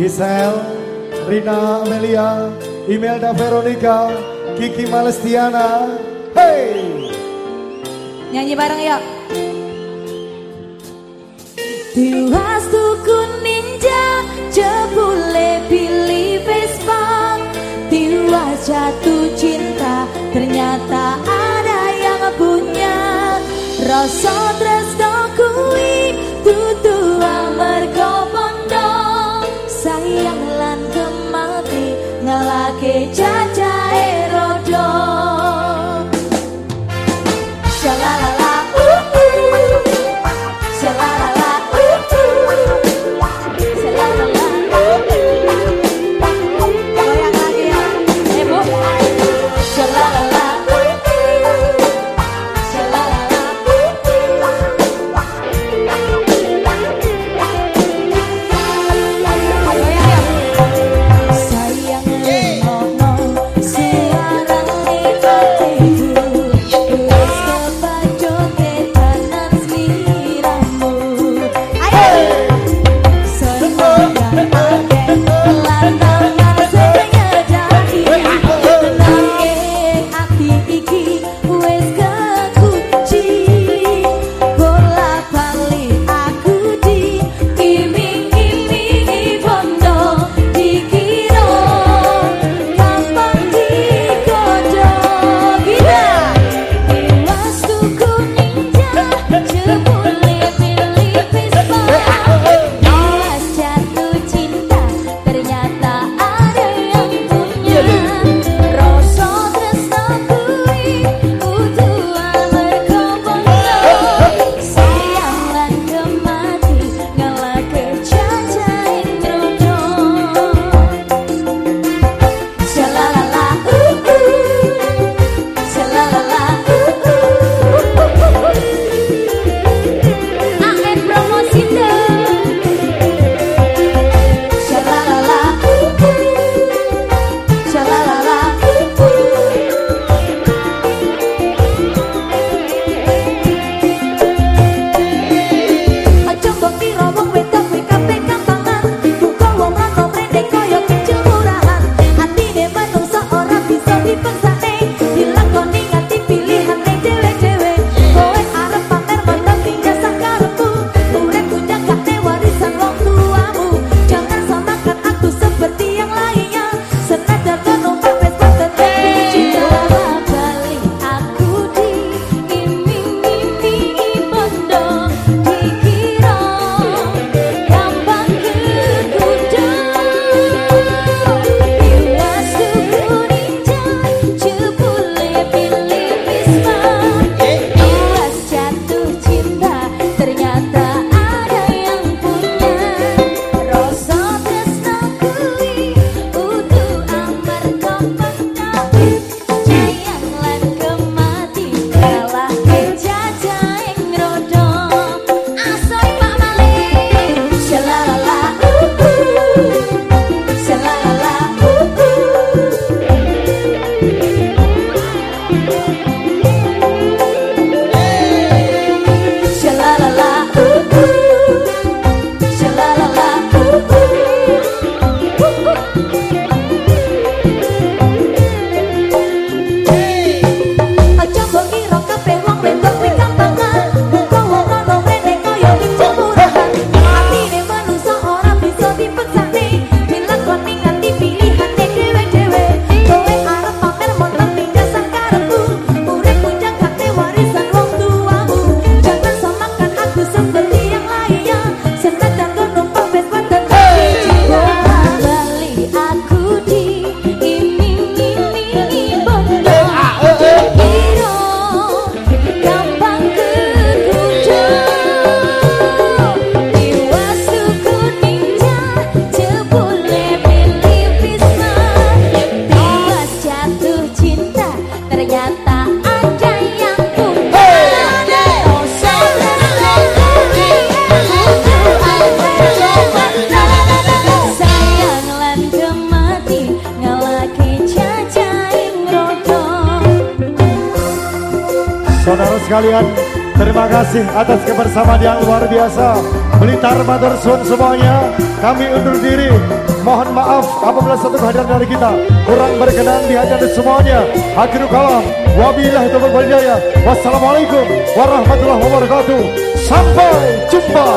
Gisel, Rina Amelia, Imelda Veronica, Kiki Malestiana. Hey! Nyanyi bareng yuk. Tiwas tuku ninja, cebule pilih Vespa. Tiwas jatuh cinta, ternyata ada yang punya rasa Saudara sekalian, terima kasih atas kebersamaan yang luar biasa. Blitar Mother Sun semuanya, kami undur diri. Mohon maaf apabila satu kehadiran dari kita kurang berkenan di hadapan semuanya. Akhirul kalam, wabillahi taufiq walhidayah. Wassalamualaikum warahmatullahi wabarakatuh. Sampai jumpa.